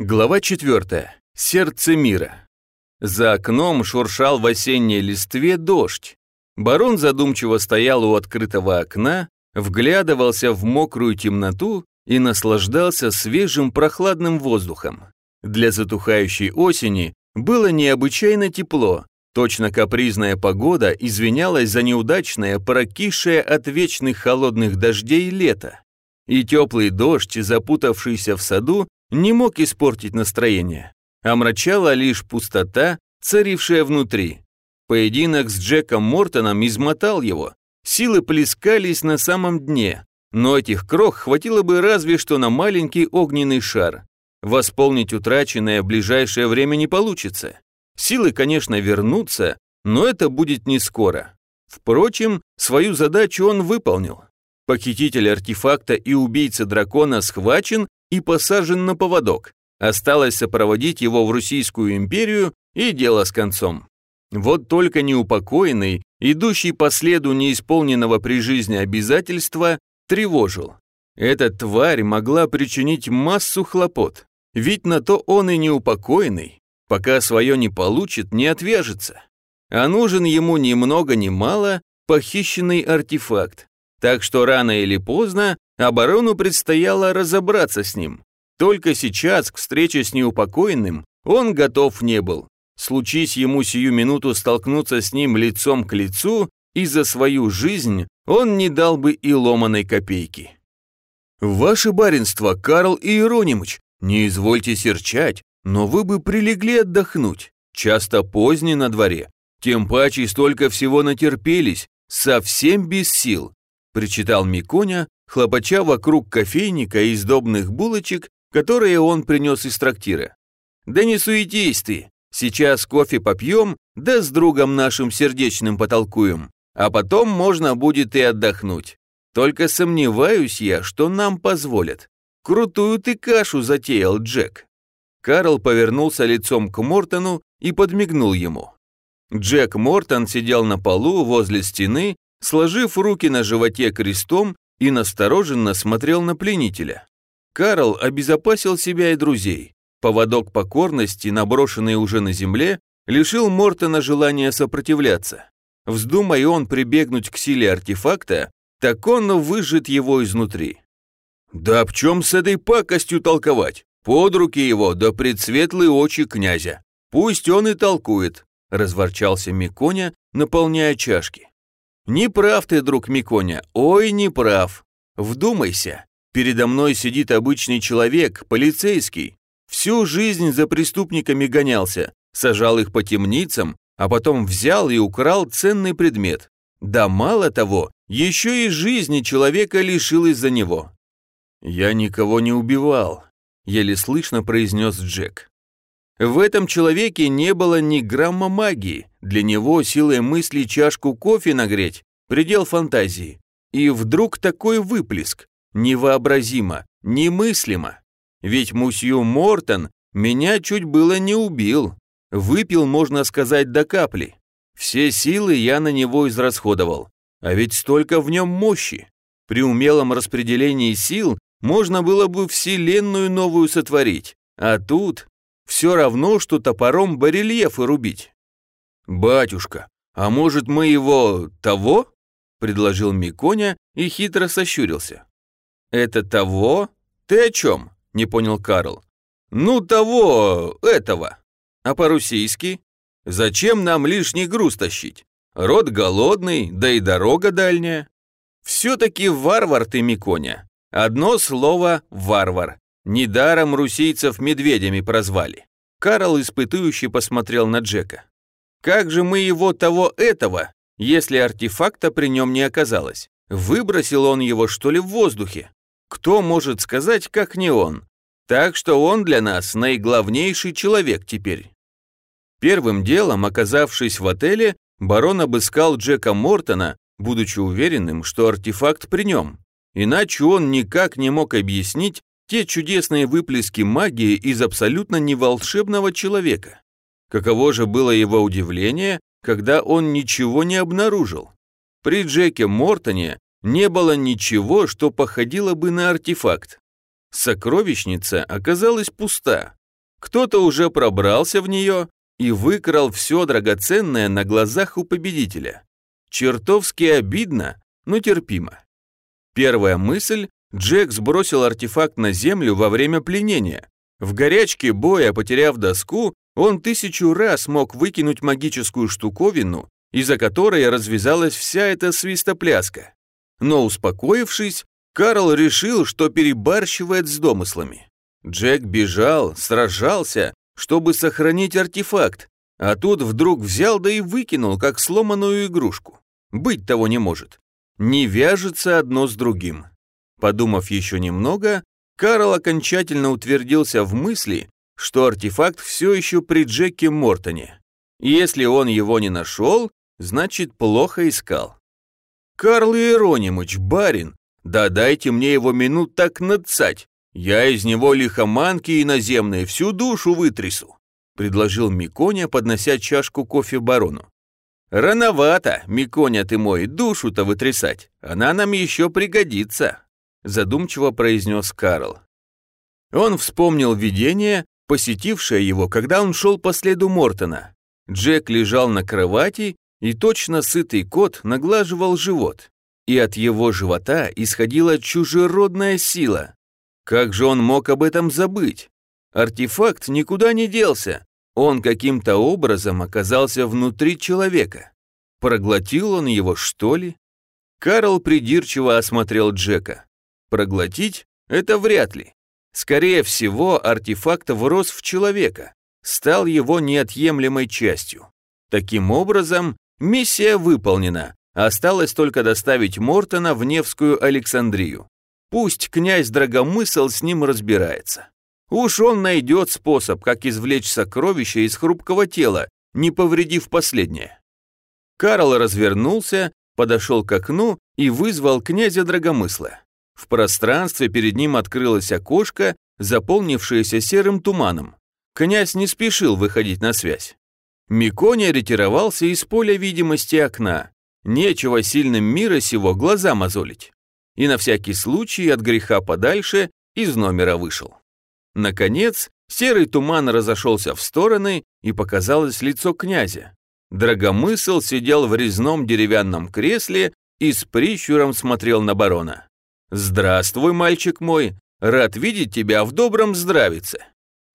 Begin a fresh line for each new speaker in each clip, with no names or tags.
Глава 4. Сердце мира. За окном шуршал в осенней листве дождь. Барон задумчиво стоял у открытого окна, вглядывался в мокрую темноту и наслаждался свежим прохладным воздухом. Для затухающей осени было необычайно тепло, точно капризная погода извинялась за неудачное, прокисшее от вечных холодных дождей лето. И теплый дождь, запутавшийся в саду, не мог испортить настроение. Омрачала лишь пустота, царившая внутри. Поединок с Джеком Мортоном измотал его. Силы плескались на самом дне, но этих крох хватило бы разве что на маленький огненный шар. Восполнить утраченное в ближайшее время не получится. Силы, конечно, вернутся, но это будет не скоро. Впрочем, свою задачу он выполнил. Похититель артефакта и убийца дракона схвачен и посажен на поводок. Осталось сопроводить его в Российскую империю и дело с концом. Вот только неупокоенный, идущий по следу неисполненного при жизни обязательства, тревожил. Эта тварь могла причинить массу хлопот, ведь на то он и неупокоенный, пока свое не получит, не отвяжется. А нужен ему ни много ни мало похищенный артефакт, так что рано или поздно оборону предстояло разобраться с ним. Только сейчас, к встрече с неупокоенным, он готов не был. Случись ему сию минуту столкнуться с ним лицом к лицу, и за свою жизнь он не дал бы и ломаной копейки. «Ваше баринство, Карл Иеронимыч, не извольте серчать, но вы бы прилегли отдохнуть. Часто поздний на дворе, тем паче столько всего натерпелись, совсем без сил причитал Миконя, хлопача вокруг кофейника и сдобных булочек, которые он принес из трактира. «Да не суетись ты, сейчас кофе попьем, да с другом нашим сердечным потолкуем, а потом можно будет и отдохнуть. Только сомневаюсь я, что нам позволят. Крутую ты кашу затеял, Джек». Карл повернулся лицом к Мортону и подмигнул ему. Джек Мортон сидел на полу возле стены сложив руки на животе крестом и настороженно смотрел на пленителя. Карл обезопасил себя и друзей. Поводок покорности, наброшенный уже на земле, лишил Мортона желания сопротивляться. Вздумай он прибегнуть к силе артефакта, так он выжжет его изнутри. «Да об чем с этой пакостью толковать? Под руки его, да предсветлые очи князя. Пусть он и толкует», – разворчался Миконя, наполняя чашки. Не прав ты, друг Миконя, ой, не прав. Вдумайся, передо мной сидит обычный человек, полицейский. Всю жизнь за преступниками гонялся, сажал их по темницам, а потом взял и украл ценный предмет. Да мало того, еще и жизни человека лишил из-за него. «Я никого не убивал», — еле слышно произнес Джек. В этом человеке не было ни грамма магии. Для него силой мысли чашку кофе нагреть – предел фантазии. И вдруг такой выплеск. Невообразимо, немыслимо. Ведь мусью Мортон меня чуть было не убил. Выпил, можно сказать, до капли. Все силы я на него израсходовал. А ведь столько в нем мощи. При умелом распределении сил можно было бы вселенную новую сотворить. А тут все равно, что топором барельефы рубить. «Батюшка, а может мы его того?» – предложил Миконя и хитро сощурился. «Это того? Ты о чем?» – не понял Карл. «Ну, того, этого. А по-русски? Зачем нам лишний груз тащить? Род голодный, да и дорога дальняя. Все-таки варвар ты, Миконя. Одно слово «варвар». Недаром русийцев медведями прозвали. Карл испытующе посмотрел на Джека. Как же мы его того-этого, если артефакта при нем не оказалось? Выбросил он его, что ли, в воздухе? Кто может сказать, как не он? Так что он для нас наиглавнейший человек теперь. Первым делом, оказавшись в отеле, барон обыскал Джека Мортона, будучи уверенным, что артефакт при нем. Иначе он никак не мог объяснить, те чудесные выплески магии из абсолютно неволшебного человека. Каково же было его удивление, когда он ничего не обнаружил. При Джеке Мортоне не было ничего, что походило бы на артефакт. Сокровищница оказалась пуста. Кто-то уже пробрался в нее и выкрал все драгоценное на глазах у победителя. Чертовски обидно, но терпимо. Первая мысль – Джек сбросил артефакт на землю во время пленения. В горячке боя, потеряв доску, он тысячу раз мог выкинуть магическую штуковину, из-за которой развязалась вся эта свистопляска. Но успокоившись, Карл решил, что перебарщивает с домыслами. Джек бежал, сражался, чтобы сохранить артефакт, а тут вдруг взял да и выкинул, как сломанную игрушку. Быть того не может. Не вяжется одно с другим. Подумав еще немного, Карл окончательно утвердился в мысли, что артефакт все еще при Джеке Мортоне. Если он его не нашел, значит, плохо искал. «Карл Иеронимыч, барин, да дайте мне его минут так надцать, я из него лихоманки иноземные всю душу вытрясу», предложил Миконя, поднося чашку кофе барону. «Рановато, Миконя ты мой, душу-то вытрясать, она нам еще пригодится», задумчиво произнес Карл. Он вспомнил видение, посетившее его, когда он шел по следу Мортона. Джек лежал на кровати, и точно сытый кот наглаживал живот. И от его живота исходила чужеродная сила. Как же он мог об этом забыть? Артефакт никуда не делся. Он каким-то образом оказался внутри человека. Проглотил он его, что ли? Карл придирчиво осмотрел Джека. Проглотить – это вряд ли. Скорее всего, артефакт врос в человека, стал его неотъемлемой частью. Таким образом, миссия выполнена, осталось только доставить Мортона в Невскую Александрию. Пусть князь Драгомысл с ним разбирается. Уж он найдет способ, как извлечь сокровища из хрупкого тела, не повредив последнее. Карл развернулся, подошел к окну и вызвал князя Драгомысла. В пространстве перед ним открылось окошко, заполнившееся серым туманом. Князь не спешил выходить на связь. Миконя ретировался из поля видимости окна. Нечего сильным мира сего глаза мозолить и на всякий случай от греха подальше из номера вышел. Наконец, серый туман разошелся в стороны, и показалось лицо князя. Драгомысл сидел в резном деревянном кресле и с прищуром смотрел на барона. «Здравствуй, мальчик мой, рад видеть тебя в добром здравице».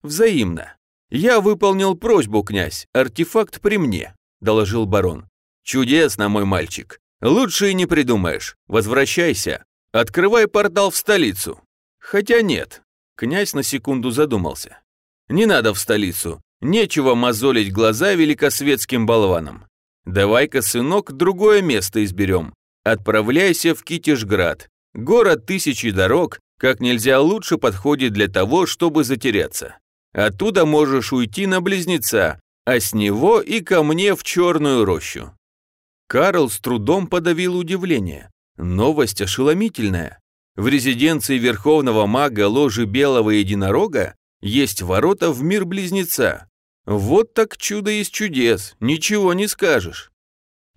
«Взаимно. Я выполнил просьбу, князь, артефакт при мне», – доложил барон. «Чудесно, мой мальчик. Лучше и не придумаешь. Возвращайся. Открывай портал в столицу. Хотя нет. Князь на секунду задумался. Не надо в столицу. Нечего мозолить глаза великосветским болванам. Давай-ка, сынок, другое место изберем. Отправляйся в Китежград. Город тысячи дорог, как нельзя лучше подходит для того, чтобы затеряться. Оттуда можешь уйти на Близнеца, а с него и ко мне в Черную рощу. Карл с трудом подавил удивление. Новость ошеломительная. В резиденции верховного мага ложи Белого Единорога есть ворота в мир Близнеца. Вот так чудо из чудес, ничего не скажешь.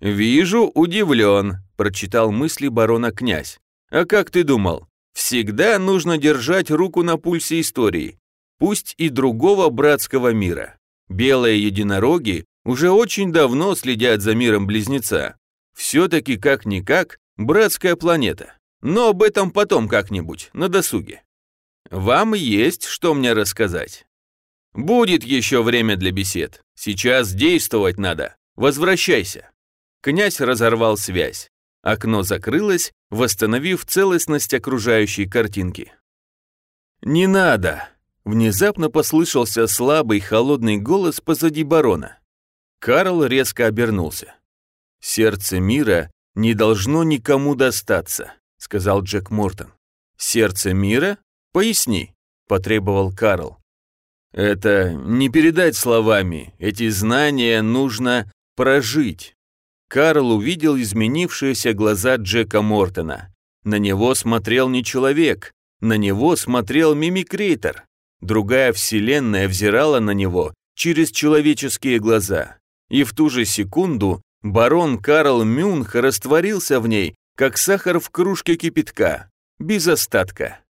«Вижу, удивлен», – прочитал мысли барона князь. «А как ты думал? Всегда нужно держать руку на пульсе истории, пусть и другого братского мира. Белые единороги уже очень давно следят за миром Близнеца. Все-таки как-никак Братская планета. Но об этом потом как-нибудь, на досуге. Вам есть что мне рассказать. Будет еще время для бесед. Сейчас действовать надо. Возвращайся. Князь разорвал связь. Окно закрылось, восстановив целостность окружающей картинки. «Не надо!» Внезапно послышался слабый холодный голос позади барона. Карл резко обернулся. Сердце мира не должно никому достаться», — сказал Джек Мортон. «Сердце мира? Поясни», — потребовал Карл. «Это не передать словами, эти знания нужно прожить». Карл увидел изменившиеся глаза Джека Мортона. На него смотрел не человек, на него смотрел мимикрейтор. Другая вселенная взирала на него через человеческие глаза. И в ту же секунду Барон Карл Мюнх растворился в ней, как сахар в кружке кипятка, без остатка.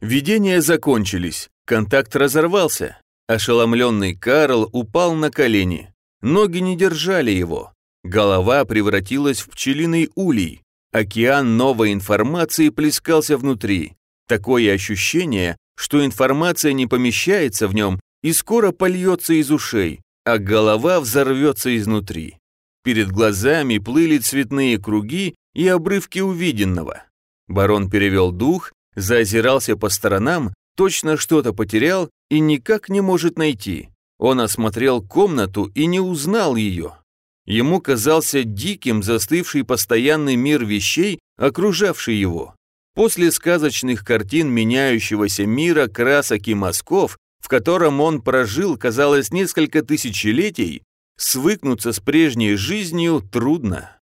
Видения закончились. Контакт разорвался. Ошеломленный Карл упал на колени. Ноги не держали его. Голова превратилась в пчелиный улей. Океан новой информации плескался внутри. Такое ощущение, что информация не помещается в нем и скоро польется из ушей, а голова взорвется изнутри. Перед глазами плыли цветные круги и обрывки увиденного. Барон перевел дух, заозирался по сторонам, точно что-то потерял и никак не может найти. Он осмотрел комнату и не узнал ее. Ему казался диким застывший постоянный мир вещей, окружавший его. После сказочных картин меняющегося мира красок и мазков, в котором он прожил, казалось, несколько тысячелетий, свыкнуться с прежней жизнью трудно.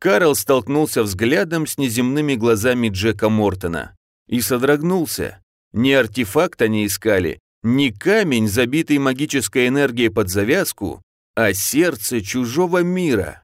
Карл столкнулся взглядом с неземными глазами Джека Мортона и содрогнулся. Ни артефакт они искали, ни камень, забитый магической энергией под завязку, а сердце чужого мира.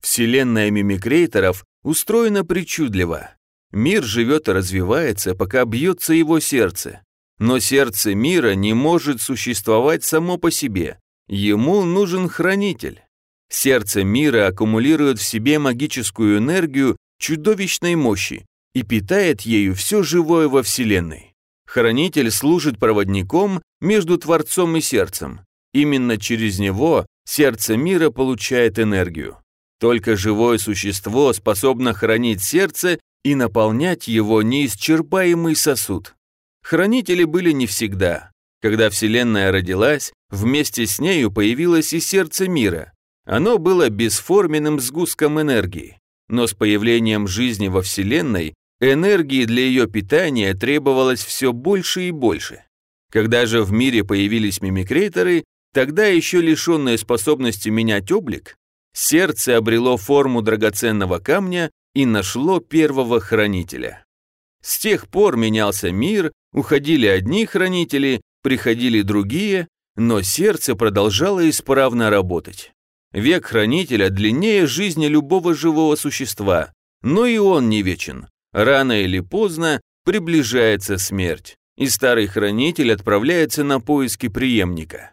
Вселенная мимикрейторов устроена причудливо. Мир живет и развивается, пока бьется его сердце. Но сердце мира не может существовать само по себе. Ему нужен хранитель. Сердце мира аккумулирует в себе магическую энергию чудовищной мощи и питает ею все живое во Вселенной. Хранитель служит проводником между Творцом и сердцем. Именно через него сердце мира получает энергию. Только живое существо способно хранить сердце и наполнять его неисчерпаемый сосуд. Хранители были не всегда. Когда Вселенная родилась, вместе с нею появилось и сердце мира. Оно было бесформенным сгустком энергии. Но с появлением жизни во Вселенной энергии для ее питания требовалось все больше и больше. Когда же в мире появились мимикрейторы, тогда еще лишенные способности менять облик, сердце обрело форму драгоценного камня и нашло первого хранителя. С тех пор менялся мир, уходили одни хранители, приходили другие, но сердце продолжало исправно работать. Век хранителя длиннее жизни любого живого существа, но и он не вечен. Рано или поздно приближается смерть, и старый хранитель отправляется на поиски преемника.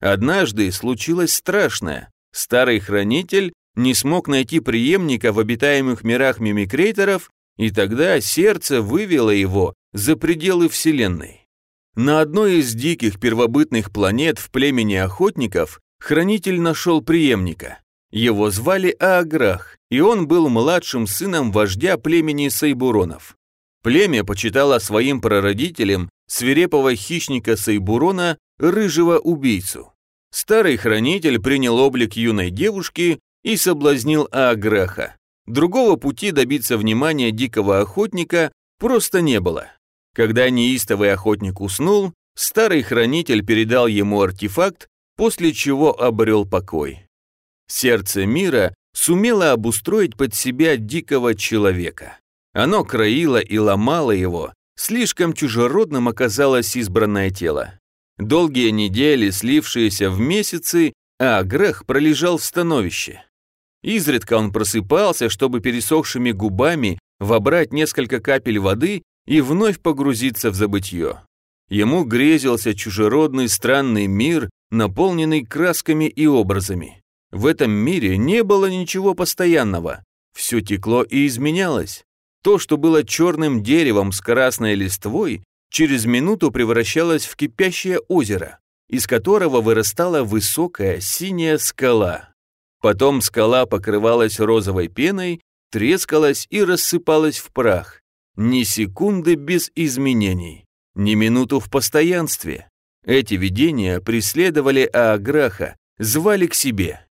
Однажды случилось страшное. Старый хранитель не смог найти преемника в обитаемых мирах мимикрейторов, и тогда сердце вывело его за пределы Вселенной. На одной из диких первобытных планет в племени охотников хранитель нашел преемника. Его звали Ааграх, и он был младшим сыном вождя племени Сайбуронов. Племя почитало своим прародителем свирепого хищника Сайбурона, рыжего убийцу. Старый хранитель принял облик юной девушки и соблазнил Ааграха. Другого пути добиться внимания дикого охотника просто не было. Когда неистовый охотник уснул, старый хранитель передал ему артефакт, после чего обрел покой. Сердце мира сумело обустроить под себя дикого человека. Оно краило и ломало его, слишком чужеродным оказалось избранное тело. Долгие недели, слившиеся в месяцы, а грех пролежал в становище. Изредка он просыпался, чтобы пересохшими губами вобрать несколько капель воды и вновь погрузиться в забытье. Ему грезился чужеродный странный мир, наполненный красками и образами. В этом мире не было ничего постоянного. Все текло и изменялось. То, что было черным деревом с красной листвой, через минуту превращалось в кипящее озеро, из которого вырастала высокая синяя скала. Потом скала покрывалась розовой пеной, трескалась и рассыпалась в прах. Ни секунды без изменений, ни минуту в постоянстве. Эти видения преследовали Ааграха, звали к себе.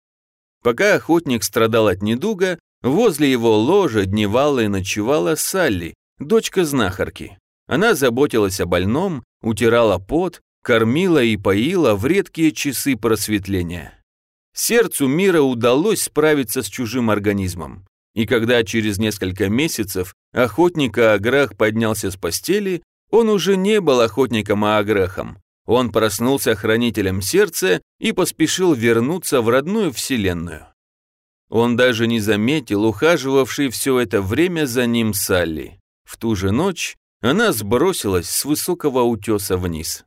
Пока охотник страдал от недуга, возле его ложа дневала и ночевала Салли, дочка знахарки. Она заботилась о больном, утирала пот, кормила и поила в редкие часы просветления. Сердцу мира удалось справиться с чужим организмом. И когда через несколько месяцев охотник Аграх поднялся с постели, он уже не был охотником Аграхом. Он проснулся хранителем сердца и поспешил вернуться в родную вселенную. Он даже не заметил ухаживавший все это время за ним Салли. В ту же ночь она сбросилась с высокого утеса вниз.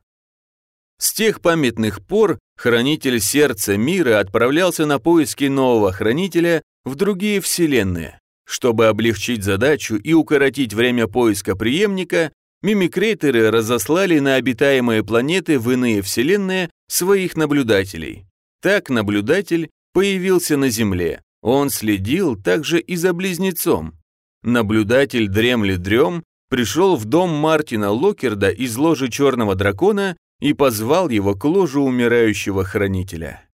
С тех памятных пор хранитель сердца мира отправлялся на поиски нового хранителя в другие вселенные. Чтобы облегчить задачу и укоротить время поиска преемника, мимикрейтеры разослали на обитаемые планеты в иные вселенные своих наблюдателей. Так наблюдатель появился на Земле. Он следил также и за близнецом. Наблюдатель дремли дрем пришел в дом Мартина Локерда из ложи Черного Дракона и позвал его к ложу умирающего хранителя.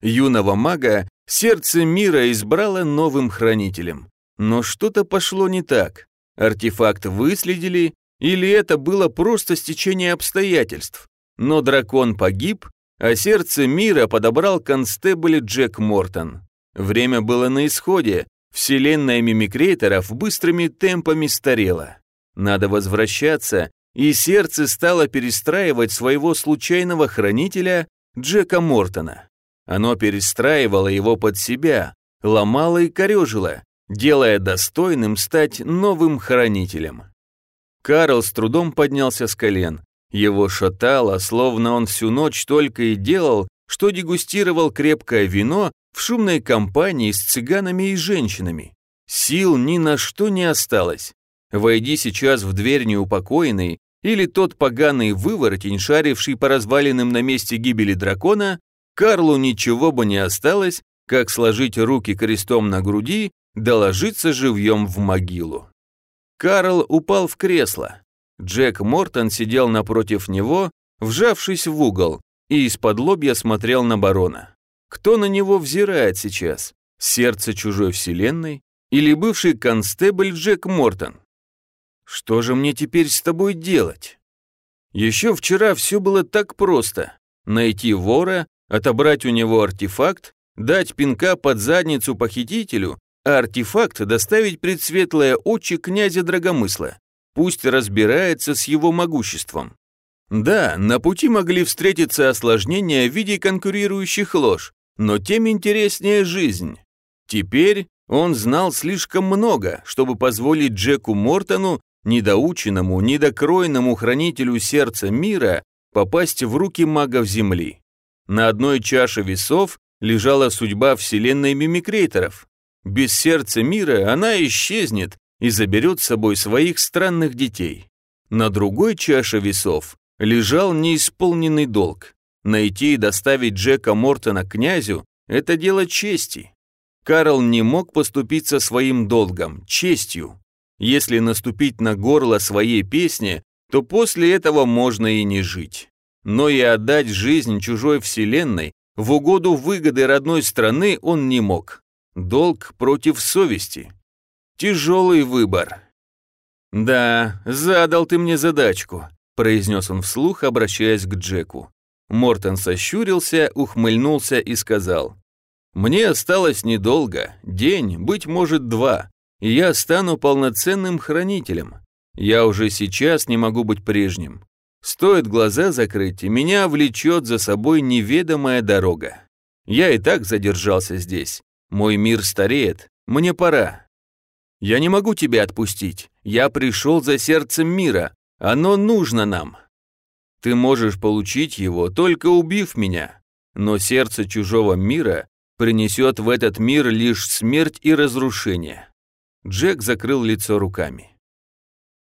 Юного мага сердце мира избрало новым хранителем. Но что-то пошло не так. Артефакт выследили, или это было просто стечение обстоятельств. Но дракон погиб, а сердце мира подобрал констебль Джек Мортон. Время было на исходе, вселенная мимикрейторов быстрыми темпами старела. Надо возвращаться, и сердце стало перестраивать своего случайного хранителя Джека Мортона. Оно перестраивало его под себя, ломало и корежило, делая достойным стать новым хранителем. Карл с трудом поднялся с колен. Его шатало, словно он всю ночь только и делал, что дегустировал крепкое вино в шумной компании с цыганами и женщинами. Сил ни на что не осталось. Войди сейчас в дверь неупокоенный, или тот поганый выворотень, шаривший по развалинам на месте гибели дракона, Карлу ничего бы не осталось, как сложить руки крестом на груди, да ложиться живьем в могилу. Карл упал в кресло. Джек Мортон сидел напротив него, вжавшись в угол, и из-под лобья смотрел на барона. Кто на него взирает сейчас? Сердце чужой вселенной? Или бывший констебль Джек Мортон? Что же мне теперь с тобой делать? Еще вчера все было так просто. Найти вора, отобрать у него артефакт, дать пинка под задницу похитителю, артефакт доставить пред светлые очи князя Драгомысла. Пусть разбирается с его могуществом. Да, на пути могли встретиться осложнения в виде конкурирующих лож, но тем интереснее жизнь. Теперь он знал слишком много, чтобы позволить Джеку Мортону недоученному, недокроенному хранителю сердца мира попасть в руки магов Земли. На одной чаше весов лежала судьба вселенной мимикрейторов. Без сердца мира она исчезнет и заберет с собой своих странных детей. На другой чаше весов лежал неисполненный долг. Найти и доставить Джека Мортона князю – это дело чести. Карл не мог поступиться своим долгом, честью. Если наступить на горло своей песни, то после этого можно и не жить. Но и отдать жизнь чужой вселенной в угоду выгоды родной страны он не мог. Долг против совести. Тяжелый выбор. «Да, задал ты мне задачку», – произнес он вслух, обращаясь к Джеку. Мортон сощурился, ухмыльнулся и сказал, «Мне осталось недолго, день, быть может, два, и я стану полноценным хранителем. Я уже сейчас не могу быть прежним. Стоит глаза закрыть, и меня влечет за собой неведомая дорога. Я и так задержался здесь. Мой мир стареет, мне пора. Я не могу тебя отпустить. Я пришел за сердцем мира. Оно нужно нам. Ты можешь получить его, только убив меня. Но сердце чужого мира принесет в этот мир лишь смерть и разрушение. Джек закрыл лицо руками.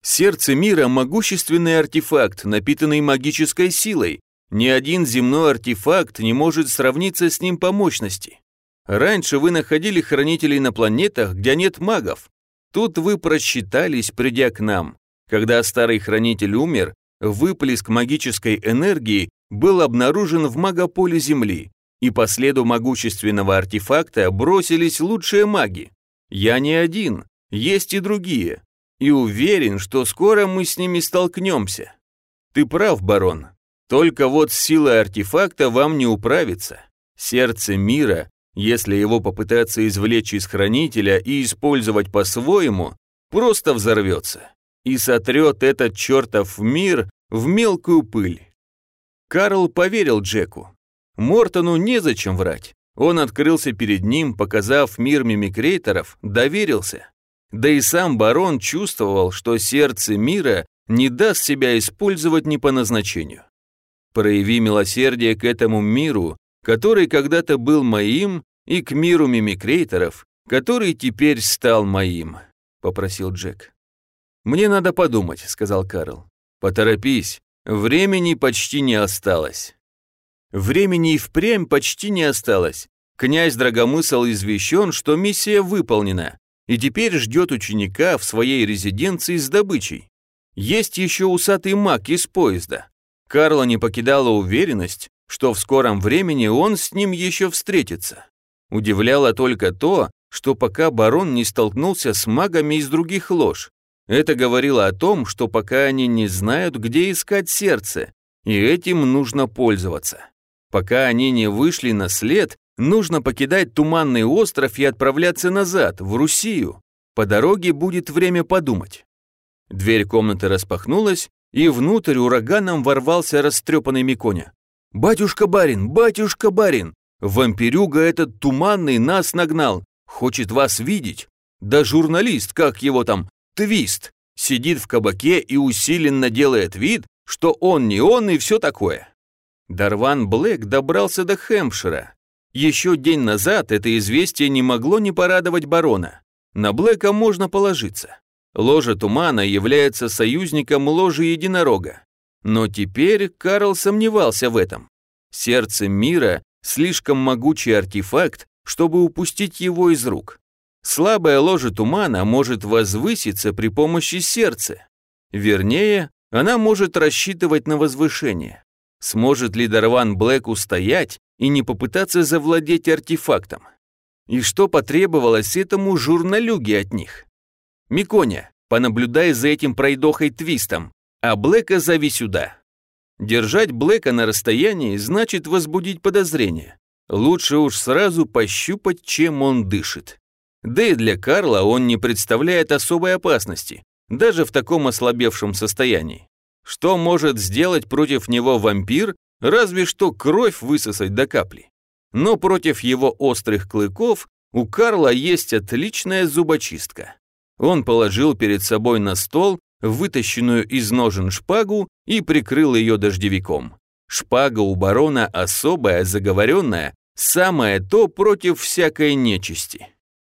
Сердце мира – могущественный артефакт, напитанный магической силой. Ни один земной артефакт не может сравниться с ним по мощности. Раньше вы находили хранителей на планетах, где нет магов. Тут вы просчитались, придя к нам. Когда старый хранитель умер, выплеск магической энергии был обнаружен в магополе Земли, и по следу могущественного артефакта бросились лучшие маги. Я не один, есть и другие. И уверен, что скоро мы с ними столкнемся. Ты прав, барон. Только вот с силой артефакта вам не управиться. Сердце мира, если его попытаться извлечь из хранителя и использовать по-своему, просто взорвется и сотрет этот чертов мир в мелкую пыль. Карл поверил Джеку. Мортону незачем врать. Он открылся перед ним, показав мир мимикрейторов, доверился. Да и сам барон чувствовал, что сердце мира не даст себя использовать не по назначению. Прояви милосердие к этому миру, который когда-то был моим, и к миру мимикрейторов, который теперь стал моим», — попросил Джек. «Мне надо подумать», — сказал Карл. «Поторопись, времени почти не осталось». Времени и впрямь почти не осталось. Князь Драгомысл извещен, что миссия выполнена, и теперь ждет ученика в своей резиденции с добычей. Есть еще усатый маг из поезда. Карла не покидала уверенность, что в скором времени он с ним еще встретится. Удивляло только то, что пока барон не столкнулся с магами из других лож. Это говорило о том, что пока они не знают, где искать сердце, и этим нужно пользоваться. Пока они не вышли на след, нужно покидать Туманный остров и отправляться назад, в Русию. По дороге будет время подумать. Дверь комнаты распахнулась, и внутрь ураганом ворвался растрепанный Миконя. «Батюшка барин, батюшка барин! Вампирюга этот туманный нас нагнал, хочет вас видеть. Да журналист, как его там, Твист, сидит в кабаке и усиленно делает вид, что он не он и все такое». Дарван Блэк добрался до Хэмпшира. Еще день назад это известие не могло не порадовать барона. На Блэка можно положиться. Ложа Тумана является союзником ложи Единорога. Но теперь Карл сомневался в этом. Сердце мира – слишком могучий артефакт, чтобы упустить его из рук. Слабая ложа Тумана может возвыситься при помощи сердца. Вернее, она может рассчитывать на возвышение. Сможет ли Дарван Блэк устоять и не попытаться завладеть артефактом? И что потребовалось этому журналюге от них? Миконя, понаблюдай за этим пройдохой Твистом, а Блэка зови сюда. Держать Блэка на расстоянии значит возбудить подозрение. Лучше уж сразу пощупать, чем он дышит. Да и для Карла он не представляет особой опасности, даже в таком ослабевшем состоянии. Что может сделать против него вампир, разве что кровь высосать до капли. Но против его острых клыков у Карла есть отличная зубочистка. Он положил перед собой на стол вытащенную из ножен шпагу и прикрыл ее дождевиком. Шпага у барона особая, заговоренная, самое то против всякой нечисти.